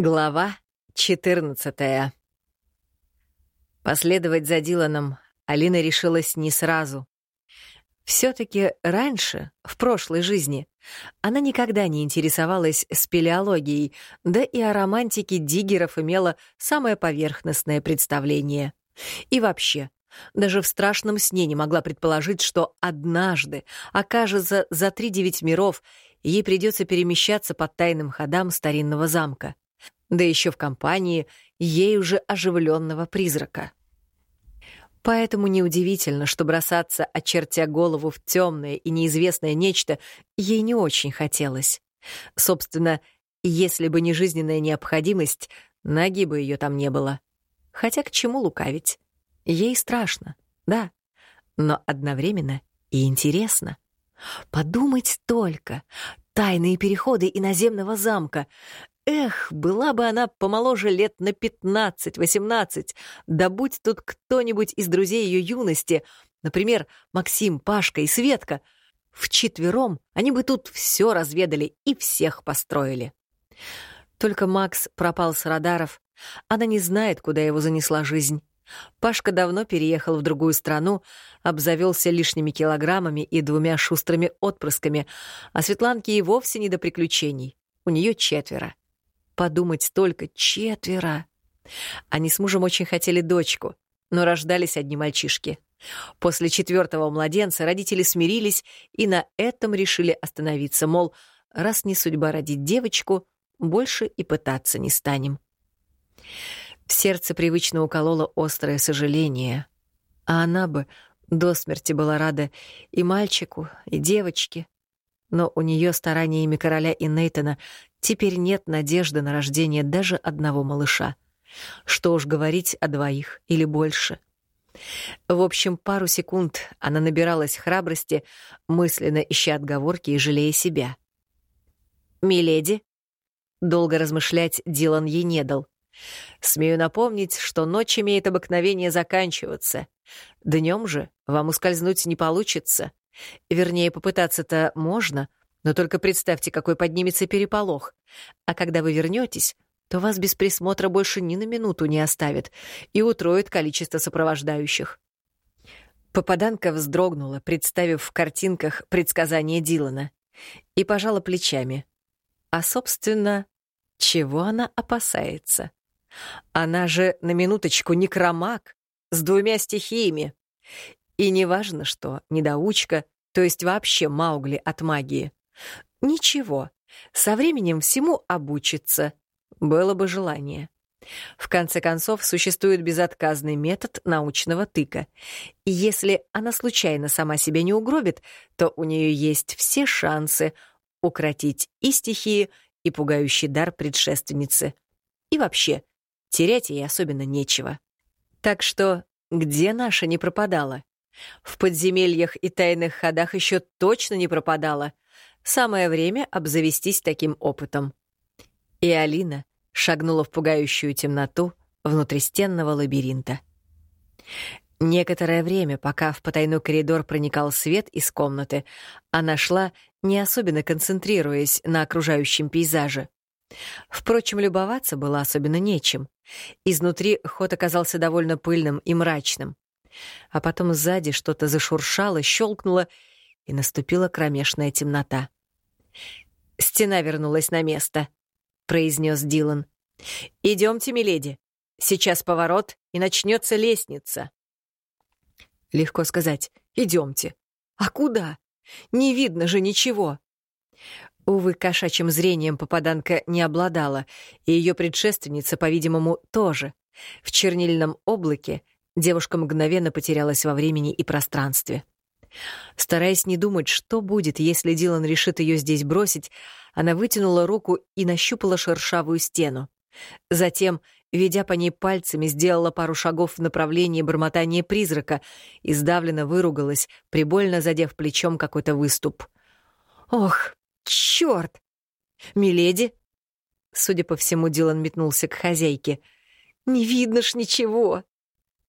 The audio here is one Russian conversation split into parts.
Глава 14 Последовать за Диланом Алина решилась не сразу. Все-таки раньше, в прошлой жизни, она никогда не интересовалась спелеологией, да и о романтике диггеров имела самое поверхностное представление. И вообще, даже в страшном сне не могла предположить, что однажды окажется за три девять миров, ей придется перемещаться по тайным ходам старинного замка да еще в компании ей уже оживленного призрака. Поэтому неудивительно, что бросаться, очертя голову в темное и неизвестное нечто, ей не очень хотелось. Собственно, если бы не жизненная необходимость, ноги бы ее там не было. Хотя к чему лукавить? Ей страшно, да, но одновременно и интересно. Подумать только. Тайные переходы иноземного замка. Эх, была бы она помоложе лет на пятнадцать-восемнадцать, да будь тут кто-нибудь из друзей ее юности, например, Максим, Пашка и Светка, вчетвером они бы тут все разведали и всех построили. Только Макс пропал с радаров, она не знает, куда его занесла жизнь. Пашка давно переехал в другую страну, обзавелся лишними килограммами и двумя шустрыми отпрысками, а Светланке и вовсе не до приключений. У нее четверо. Подумать только, четверо. Они с мужем очень хотели дочку, но рождались одни мальчишки. После четвертого младенца родители смирились и на этом решили остановиться, мол, раз не судьба родить девочку, больше и пытаться не станем. В сердце привычно укололо острое сожаление, а она бы до смерти была рада и мальчику, и девочке. Но у нее стараниями короля и Нейтона Теперь нет надежды на рождение даже одного малыша. Что уж говорить о двоих или больше. В общем, пару секунд она набиралась храбрости, мысленно ища отговорки и жалея себя. «Миледи?» Долго размышлять Дилан ей не дал. «Смею напомнить, что ночь имеет обыкновение заканчиваться. Днем же вам ускользнуть не получится. Вернее, попытаться-то можно, но только представьте, какой поднимется переполох. А когда вы вернетесь, то вас без присмотра больше ни на минуту не оставят и утроит количество сопровождающих. Попаданка вздрогнула, представив в картинках предсказания Дилана, и пожала плечами. А, собственно, чего она опасается? Она же, на минуточку, некромаг с двумя стихиями. И неважно, что недоучка, то есть вообще Маугли от магии. Ничего, со временем всему обучится. Было бы желание. В конце концов, существует безотказный метод научного тыка. И если она случайно сама себя не угробит, то у нее есть все шансы укротить и стихии, и пугающий дар предшественницы. И вообще, терять ей особенно нечего. Так что где наша не пропадала? В подземельях и тайных ходах еще точно не пропадала — Самое время обзавестись таким опытом. И Алина шагнула в пугающую темноту внутристенного лабиринта. Некоторое время, пока в потайной коридор проникал свет из комнаты, она шла, не особенно концентрируясь на окружающем пейзаже. Впрочем, любоваться было особенно нечем. Изнутри ход оказался довольно пыльным и мрачным. А потом сзади что-то зашуршало, щелкнуло, и наступила кромешная темнота. Стена вернулась на место, произнес Дилан. Идемте, миледи. Сейчас поворот, и начнется лестница. Легко сказать. Идемте. А куда? Не видно же ничего. Увы, кошачьим зрением попаданка не обладала, и ее предшественница, по-видимому, тоже. В чернильном облаке девушка мгновенно потерялась во времени и пространстве. Стараясь не думать, что будет, если Дилан решит ее здесь бросить, она вытянула руку и нащупала шершавую стену. Затем, ведя по ней пальцами, сделала пару шагов в направлении бормотания призрака и сдавленно выругалась, прибольно задев плечом какой-то выступ. «Ох, черт! Миледи?» Судя по всему, Дилан метнулся к хозяйке. «Не видно ж ничего!» —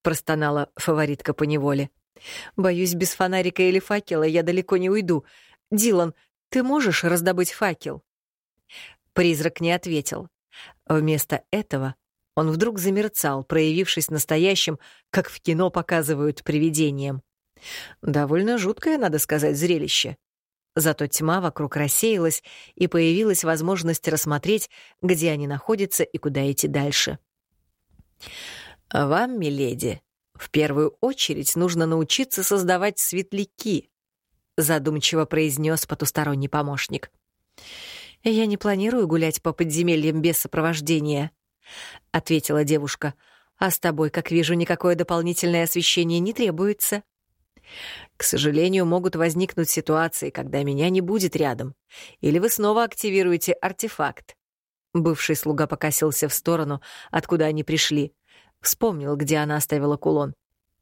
простонала фаворитка по неволе. Боюсь, без фонарика или факела я далеко не уйду. Дилан, ты можешь раздобыть факел? Призрак не ответил. Вместо этого он вдруг замерцал, проявившись настоящим, как в кино показывают привидением. Довольно жуткое, надо сказать, зрелище. Зато тьма вокруг рассеялась, и появилась возможность рассмотреть, где они находятся и куда идти дальше. «Вам, миледи, в первую очередь нужно научиться создавать светляки», задумчиво произнес потусторонний помощник. «Я не планирую гулять по подземельям без сопровождения», — ответила девушка. «А с тобой, как вижу, никакое дополнительное освещение не требуется». К сожалению, могут возникнуть ситуации, когда меня не будет рядом. Или вы снова активируете артефакт. Бывший слуга покосился в сторону, откуда они пришли. Вспомнил, где она оставила кулон.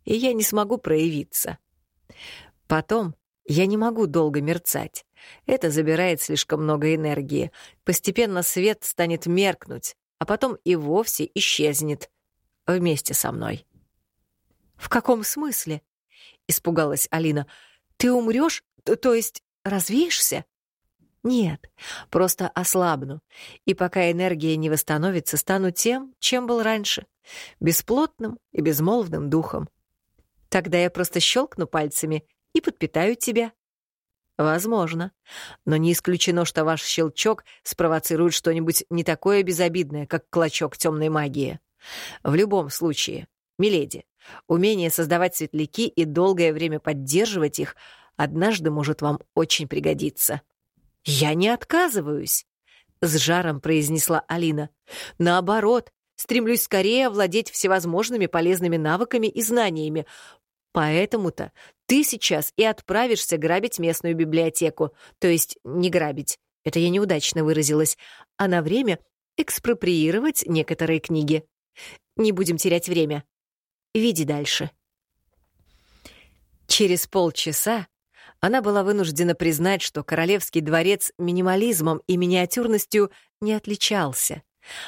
И я не смогу проявиться. Потом я не могу долго мерцать. Это забирает слишком много энергии. Постепенно свет станет меркнуть, а потом и вовсе исчезнет. Вместе со мной. «В каком смысле?» — испугалась Алина. «Ты умрешь? То есть развеешься?» «Нет, просто ослабну. И пока энергия не восстановится, стану тем, чем был раньше. Бесплотным и безмолвным духом. Тогда я просто щелкну пальцами и подпитаю тебя». Возможно. Но не исключено, что ваш щелчок спровоцирует что-нибудь не такое безобидное, как клочок темной магии. В любом случае, миледи, умение создавать светляки и долгое время поддерживать их однажды может вам очень пригодиться. «Я не отказываюсь», — с жаром произнесла Алина. «Наоборот, стремлюсь скорее овладеть всевозможными полезными навыками и знаниями. Поэтому-то ты сейчас и отправишься грабить местную библиотеку. То есть не грабить, это я неудачно выразилась, а на время экспроприировать некоторые книги. Не будем терять время. Види дальше. Через полчаса она была вынуждена признать, что королевский дворец минимализмом и миниатюрностью не отличался,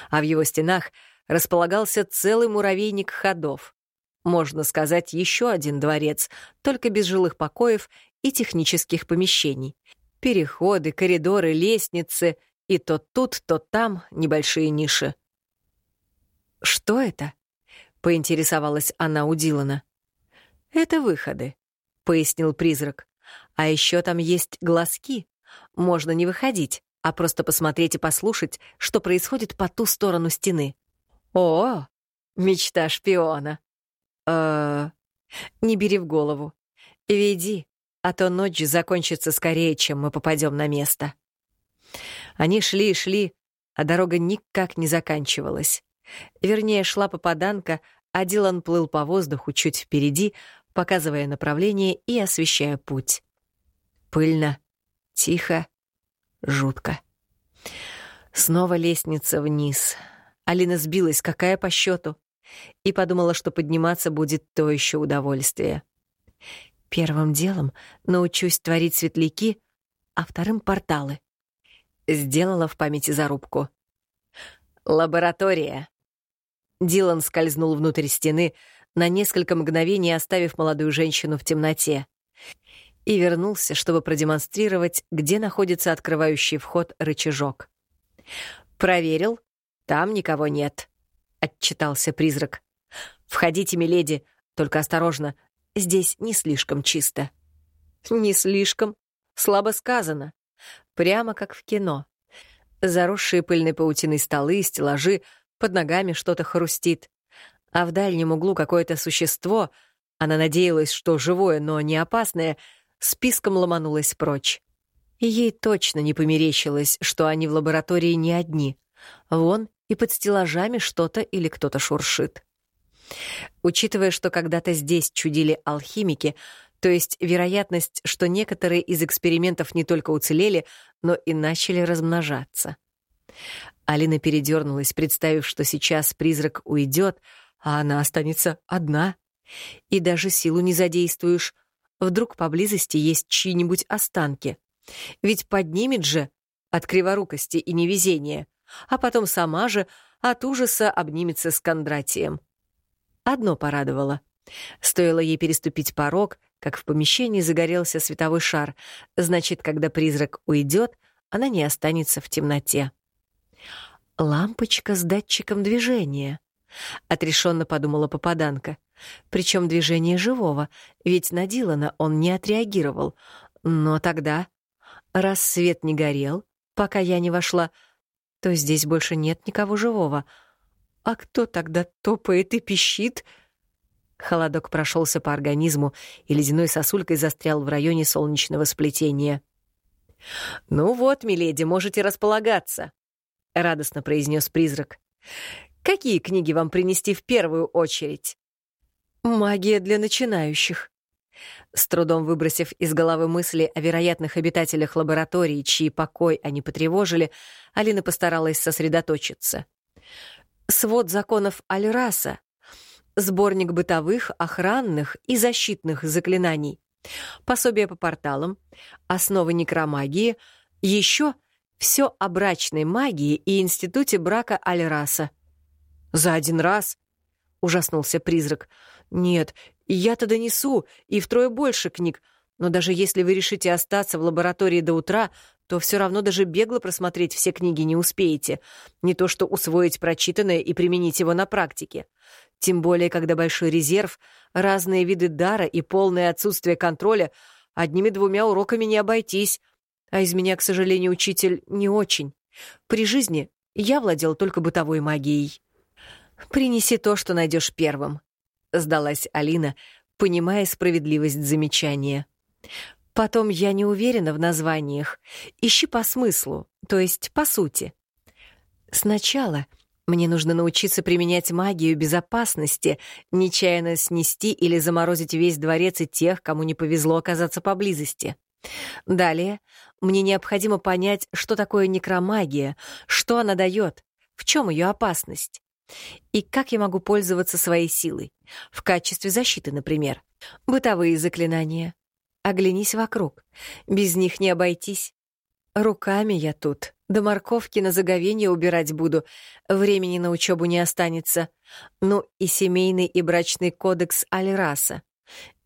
а в его стенах располагался целый муравейник ходов. Можно сказать, еще один дворец, только без жилых покоев и технических помещений. Переходы, коридоры, лестницы и то тут, то там небольшие ниши. «Что это?» — поинтересовалась она у Дилана. «Это выходы», — пояснил призрак. «А еще там есть глазки. Можно не выходить, а просто посмотреть и послушать, что происходит по ту сторону стены». «О, мечта шпиона!» э Не бери в голову. Веди, а то ночь закончится скорее, чем мы попадем на место. Они шли и шли, а дорога никак не заканчивалась. Вернее, шла попаданка, а Дилан плыл по воздуху чуть впереди, показывая направление и освещая путь. Пыльно, тихо, жутко. Снова лестница вниз. Алина сбилась, какая по счету и подумала, что подниматься будет то еще удовольствие. Первым делом научусь творить светляки, а вторым — порталы. Сделала в памяти зарубку. «Лаборатория». Дилан скользнул внутрь стены, на несколько мгновений оставив молодую женщину в темноте, и вернулся, чтобы продемонстрировать, где находится открывающий вход рычажок. Проверил, там никого нет. — отчитался призрак. «Входите, миледи, только осторожно, здесь не слишком чисто». «Не слишком? Слабо сказано. Прямо как в кино. Заросшие пыльной паутиной столы, стеллажи, под ногами что-то хрустит. А в дальнем углу какое-то существо, она надеялась, что живое, но не опасное, списком ломанулось прочь. Ей точно не померещилось, что они в лаборатории не одни. Вон и под стеллажами что-то или кто-то шуршит. Учитывая, что когда-то здесь чудили алхимики, то есть вероятность, что некоторые из экспериментов не только уцелели, но и начали размножаться. Алина передернулась, представив, что сейчас призрак уйдет, а она останется одна. И даже силу не задействуешь. Вдруг поблизости есть чьи-нибудь останки. Ведь поднимет же от криворукости и невезения — а потом сама же от ужаса обнимется с Кондратием. Одно порадовало. Стоило ей переступить порог, как в помещении загорелся световой шар, значит, когда призрак уйдет, она не останется в темноте. Лампочка с датчиком движения. Отрешенно подумала попаданка. Причем движение живого, ведь на Дилана он не отреагировал. Но тогда, раз свет не горел, пока я не вошла, то здесь больше нет никого живого. А кто тогда топает и пищит? Холодок прошелся по организму, и ледяной сосулькой застрял в районе солнечного сплетения. «Ну вот, миледи, можете располагаться», — радостно произнес призрак. «Какие книги вам принести в первую очередь?» «Магия для начинающих». С трудом выбросив из головы мысли о вероятных обитателях лаборатории, чьи покой они потревожили, Алина постаралась сосредоточиться. «Свод законов Альраса, сборник бытовых, охранных и защитных заклинаний, пособие по порталам, основы некромагии, еще все о брачной магии и институте брака Альраса». «За один раз?» — ужаснулся призрак. «Нет, я-то донесу, и втрое больше книг, но даже если вы решите остаться в лаборатории до утра, то все равно даже бегло просмотреть все книги не успеете. Не то что усвоить прочитанное и применить его на практике. Тем более, когда большой резерв, разные виды дара и полное отсутствие контроля, одними-двумя уроками не обойтись. А из меня, к сожалению, учитель не очень. При жизни я владел только бытовой магией. «Принеси то, что найдешь первым», — сдалась Алина, понимая справедливость замечания. «Потом я не уверена в названиях. Ищи по смыслу, то есть по сути. Сначала мне нужно научиться применять магию безопасности, нечаянно снести или заморозить весь дворец и тех, кому не повезло оказаться поблизости. Далее мне необходимо понять, что такое некромагия, что она дает, в чем ее опасность. И как я могу пользоваться своей силой? В качестве защиты, например. Бытовые заклинания. Оглянись вокруг. Без них не обойтись. Руками я тут. До морковки на заговенье убирать буду. Времени на учебу не останется. Ну и семейный и брачный кодекс Альраса.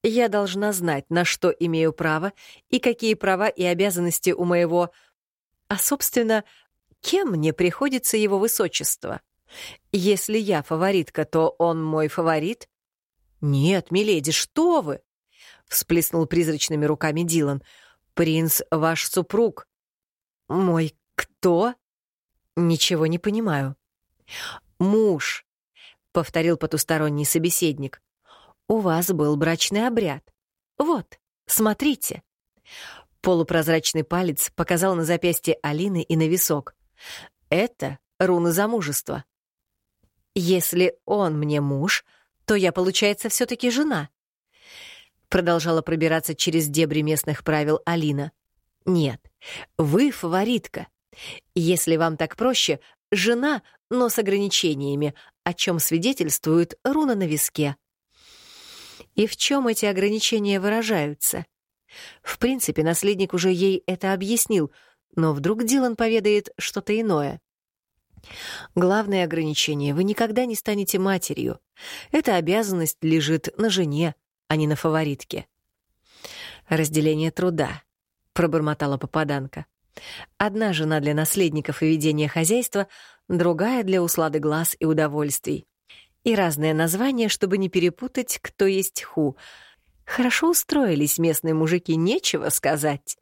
Я должна знать, на что имею право и какие права и обязанности у моего... А, собственно, кем мне приходится его высочество? Если я фаворитка, то он мой фаворит? Нет, миледи, что вы? Всплеснул призрачными руками Дилан. Принц ваш супруг. Мой кто? Ничего не понимаю. Муж, повторил потусторонний собеседник. У вас был брачный обряд. Вот, смотрите. Полупрозрачный палец показал на запястье Алины и на висок. Это руна замужества. Если он мне муж, то я, получается, все-таки жена. Продолжала пробираться через дебри местных правил Алина. Нет, вы фаворитка. Если вам так проще, жена, но с ограничениями, о чем свидетельствует руна на виске. И в чем эти ограничения выражаются? В принципе, наследник уже ей это объяснил, но вдруг Дилан поведает что-то иное. Главное ограничение — вы никогда не станете матерью. Эта обязанность лежит на жене, а не на фаворитке. «Разделение труда», — пробормотала попаданка. «Одна жена для наследников и ведения хозяйства, другая для услады глаз и удовольствий. И разные названия, чтобы не перепутать, кто есть ху. Хорошо устроились местные мужики, нечего сказать.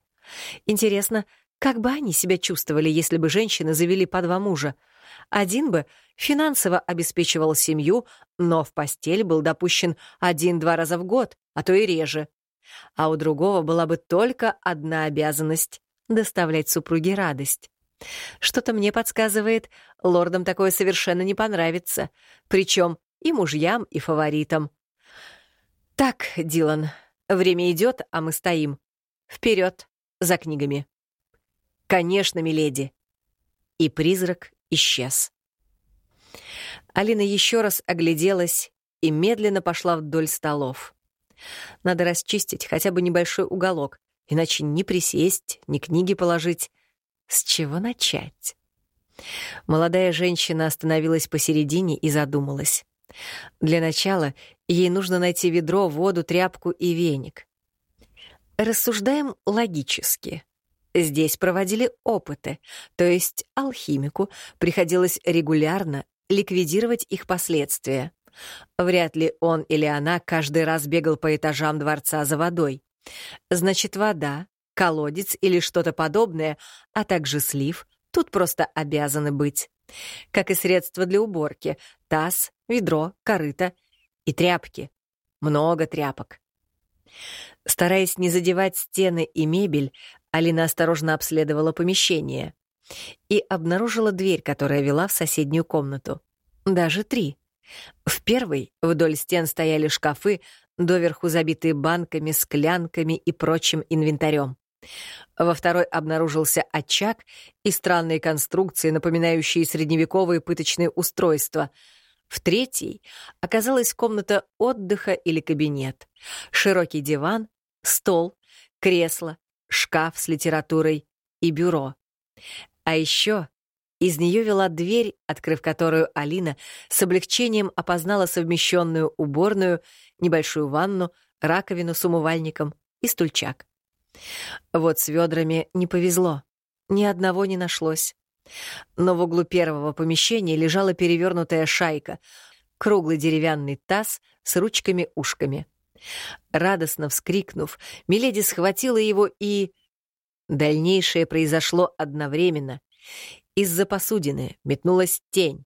Интересно, как бы они себя чувствовали, если бы женщины завели по два мужа — один бы финансово обеспечивал семью, но в постель был допущен один-два раза в год, а то и реже. А у другого была бы только одна обязанность — доставлять супруге радость. Что-то мне подсказывает, лордам такое совершенно не понравится, причем и мужьям, и фаворитам. Так, Дилан, время идет, а мы стоим. Вперед, за книгами. Конечно, миледи. И призрак исчез. Алина еще раз огляделась и медленно пошла вдоль столов. Надо расчистить хотя бы небольшой уголок, иначе ни присесть, ни книги положить. С чего начать? Молодая женщина остановилась посередине и задумалась. Для начала ей нужно найти ведро, воду, тряпку и веник. Рассуждаем логически. Здесь проводили опыты, то есть алхимику приходилось регулярно ликвидировать их последствия. Вряд ли он или она каждый раз бегал по этажам дворца за водой. Значит, вода, колодец или что-то подобное, а также слив тут просто обязаны быть. Как и средства для уборки — таз, ведро, корыто и тряпки. Много тряпок. Стараясь не задевать стены и мебель, Алина осторожно обследовала помещение и обнаружила дверь, которая вела в соседнюю комнату. Даже три. В первой вдоль стен стояли шкафы, доверху забитые банками, склянками и прочим инвентарем. Во второй обнаружился очаг и странные конструкции, напоминающие средневековые пыточные устройства. В третьей оказалась комната отдыха или кабинет. Широкий диван, стол, кресло, шкаф с литературой и бюро. А еще из нее вела дверь, открыв которую Алина с облегчением опознала совмещенную уборную, небольшую ванну, раковину с умывальником и стульчак. Вот с ведрами не повезло. Ни одного не нашлось. Но в углу первого помещения лежала перевернутая шайка, круглый деревянный таз с ручками-ушками. Радостно вскрикнув, Миледи схватила его и... Дальнейшее произошло одновременно. Из-за посудины метнулась тень.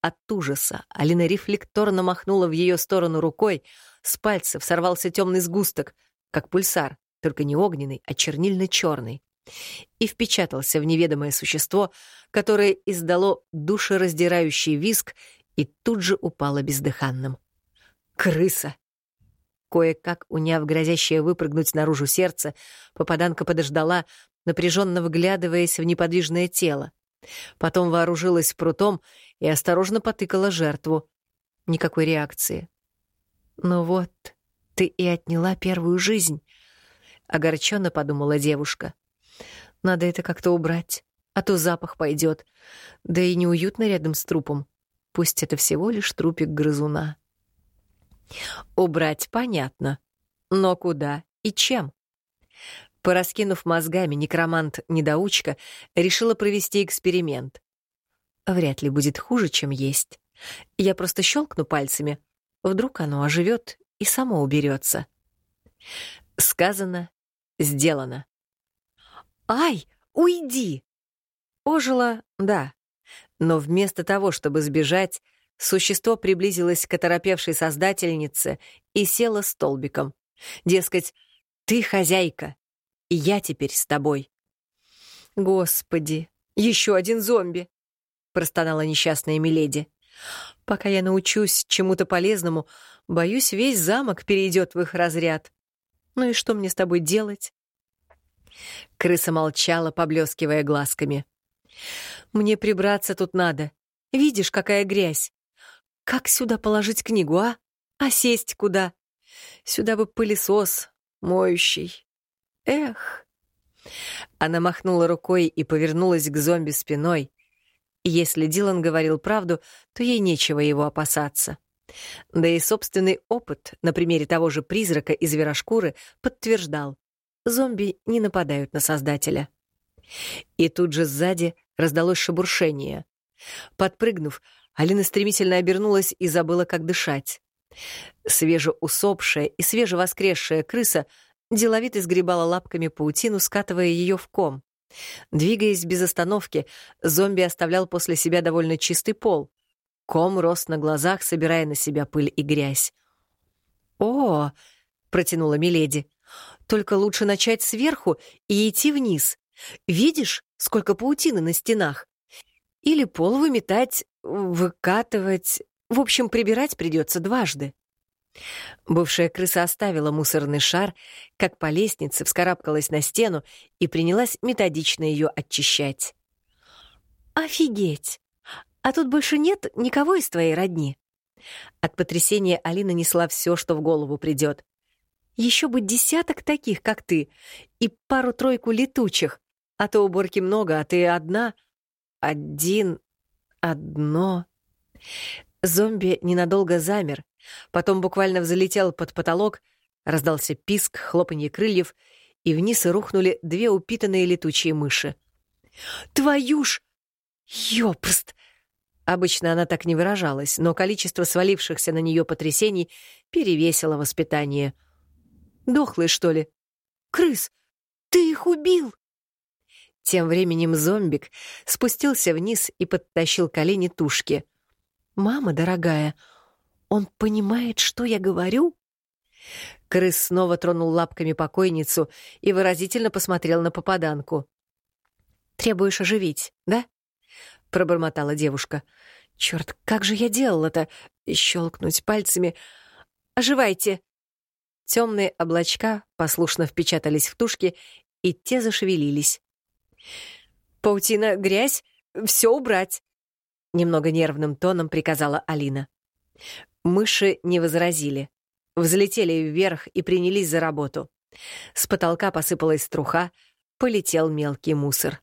От ужаса Алина рефлекторно махнула в ее сторону рукой, с пальцев сорвался темный сгусток, как пульсар, только не огненный, а чернильно-черный, и впечатался в неведомое существо, которое издало душераздирающий виск и тут же упало бездыханным. «Крыса!» Кое-как, уняв грозящее выпрыгнуть наружу сердце, попаданка подождала, напряженно вглядываясь в неподвижное тело. Потом вооружилась прутом и осторожно потыкала жертву. Никакой реакции. «Ну вот, ты и отняла первую жизнь», — огорченно подумала девушка. «Надо это как-то убрать, а то запах пойдет. Да и неуютно рядом с трупом. Пусть это всего лишь трупик грызуна». Убрать понятно. Но куда и чем? Пораскинув мозгами, некромант-недоучка решила провести эксперимент. Вряд ли будет хуже, чем есть. Я просто щелкну пальцами. Вдруг оно оживет и само уберется. Сказано, сделано. «Ай, уйди!» Ожила, да. Но вместо того, чтобы сбежать, Существо приблизилось к оторопевшей создательнице и село столбиком. Дескать, ты хозяйка, и я теперь с тобой. «Господи, еще один зомби!» — простонала несчастная Миледи. «Пока я научусь чему-то полезному, боюсь, весь замок перейдет в их разряд. Ну и что мне с тобой делать?» Крыса молчала, поблескивая глазками. «Мне прибраться тут надо. Видишь, какая грязь. Как сюда положить книгу, а? А сесть куда? Сюда бы пылесос, моющий. Эх. Она махнула рукой и повернулась к зомби спиной. Если Дилан говорил правду, то ей нечего его опасаться. Да и собственный опыт на примере того же призрака из зверошкуры подтверждал. Зомби не нападают на Создателя. И тут же сзади раздалось шебуршение. Подпрыгнув, Алина стремительно обернулась и забыла, как дышать. Свежеусопшая и свежевоскресшая крыса деловито сгребала лапками паутину, скатывая ее в ком. Двигаясь без остановки, зомби оставлял после себя довольно чистый пол. Ком рос на глазах, собирая на себя пыль и грязь. «О!» — протянула Миледи. «Только лучше начать сверху и идти вниз. Видишь, сколько паутины на стенах? Или пол выметать выкатывать... В общем, прибирать придется дважды. Бывшая крыса оставила мусорный шар, как по лестнице вскарабкалась на стену и принялась методично ее очищать. «Офигеть! А тут больше нет никого из твоей родни?» От потрясения Алина несла все, что в голову придет. Еще бы десяток таких, как ты, и пару-тройку летучих, а то уборки много, а ты одна. Один одно. Зомби ненадолго замер, потом буквально взлетел под потолок, раздался писк, хлопанье крыльев, и вниз рухнули две упитанные летучие мыши. «Твою ж! Ёпрст!» Обычно она так не выражалась, но количество свалившихся на нее потрясений перевесило воспитание. «Дохлые, что ли? Крыс! Ты их убил!» Тем временем зомбик спустился вниз и подтащил колени тушки. «Мама дорогая, он понимает, что я говорю?» Крыс снова тронул лапками покойницу и выразительно посмотрел на попаданку. «Требуешь оживить, да?» — пробормотала девушка. «Чёрт, как же я делала-то? Щелкнуть пальцами. Оживайте!» Темные облачка послушно впечатались в тушки, и те зашевелились. «Паутина, грязь, все убрать!» Немного нервным тоном приказала Алина. Мыши не возразили. Взлетели вверх и принялись за работу. С потолка посыпалась струха, полетел мелкий мусор.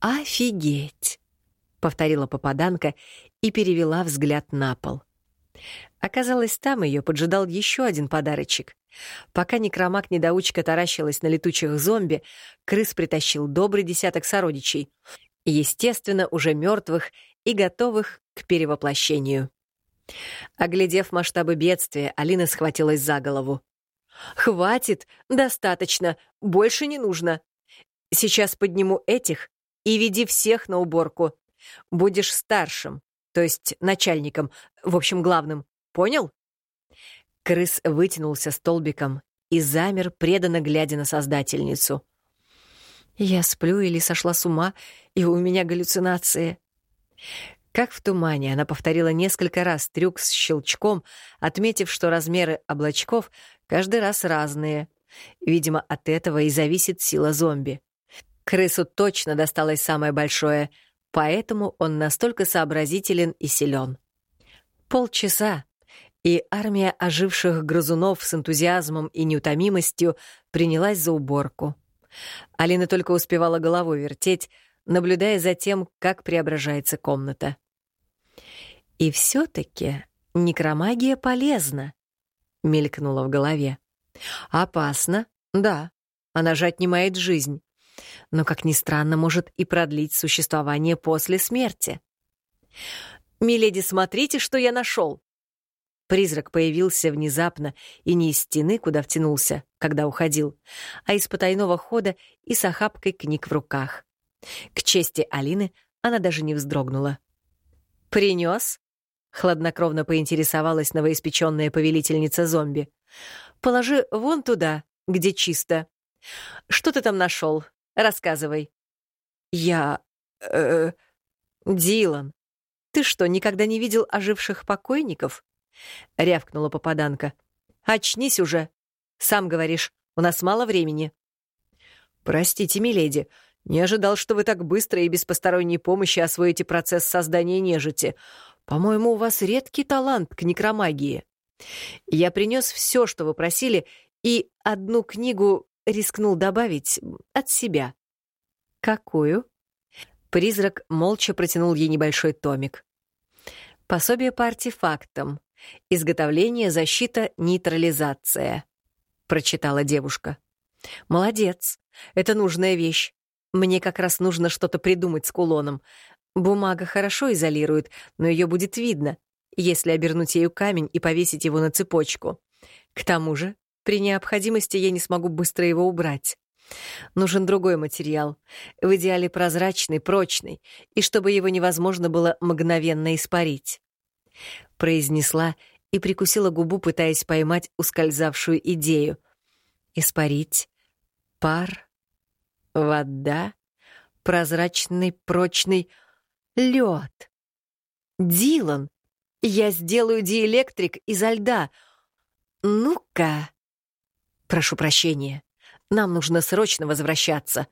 «Офигеть!» — повторила попаданка и перевела взгляд на пол. Оказалось, там ее поджидал еще один подарочек. Пока некромак-недоучка таращилась на летучих зомби, крыс притащил добрый десяток сородичей, естественно, уже мертвых и готовых к перевоплощению. Оглядев масштабы бедствия, Алина схватилась за голову. «Хватит, достаточно, больше не нужно. Сейчас подниму этих и веди всех на уборку. Будешь старшим, то есть начальником, в общем, главным. Понял?» Крыс вытянулся столбиком и замер, преданно глядя на создательницу. «Я сплю или сошла с ума, и у меня галлюцинации?» Как в тумане, она повторила несколько раз трюк с щелчком, отметив, что размеры облачков каждый раз разные. Видимо, от этого и зависит сила зомби. Крысу точно досталось самое большое, поэтому он настолько сообразителен и силен. Полчаса, и армия оживших грызунов с энтузиазмом и неутомимостью принялась за уборку. Алина только успевала головой вертеть, наблюдая за тем, как преображается комната. «И все-таки некромагия полезна», — мелькнула в голове. «Опасно, да, она же отнимает жизнь, но, как ни странно, может и продлить существование после смерти». «Миледи, смотрите, что я нашел!» Призрак появился внезапно и не из стены, куда втянулся, когда уходил, а из потайного хода и с охапкой книг в руках. К чести Алины она даже не вздрогнула. «Принес?» — хладнокровно поинтересовалась новоиспеченная повелительница зомби. «Положи вон туда, где чисто. Что ты там нашел? Рассказывай». «Я... э... Дилан, ты что, никогда не видел оживших покойников?» — рявкнула попаданка. «Очнись уже. Сам говоришь, у нас мало времени». «Простите, миледи, не ожидал, что вы так быстро и без посторонней помощи освоите процесс создания нежити. По-моему, у вас редкий талант к некромагии. Я принес все, что вы просили, и одну книгу рискнул добавить от себя». «Какую?» Призрак молча протянул ей небольшой томик. «Пособие по артефактам. Изготовление, защита, нейтрализация», — прочитала девушка. «Молодец. Это нужная вещь. Мне как раз нужно что-то придумать с кулоном. Бумага хорошо изолирует, но ее будет видно, если обернуть ею камень и повесить его на цепочку. К тому же, при необходимости я не смогу быстро его убрать. Нужен другой материал, в идеале прозрачный, прочный, и чтобы его невозможно было мгновенно испарить. Произнесла и прикусила губу, пытаясь поймать ускользавшую идею. Испарить, пар, вода, прозрачный, прочный лед. Дилан, я сделаю диэлектрик изо льда. Ну-ка. Прошу прощения. Нам нужно срочно возвращаться.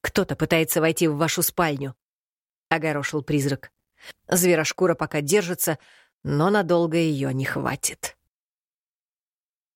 Кто-то пытается войти в вашу спальню. Огорошил призрак. Зверошкура пока держится, но надолго ее не хватит.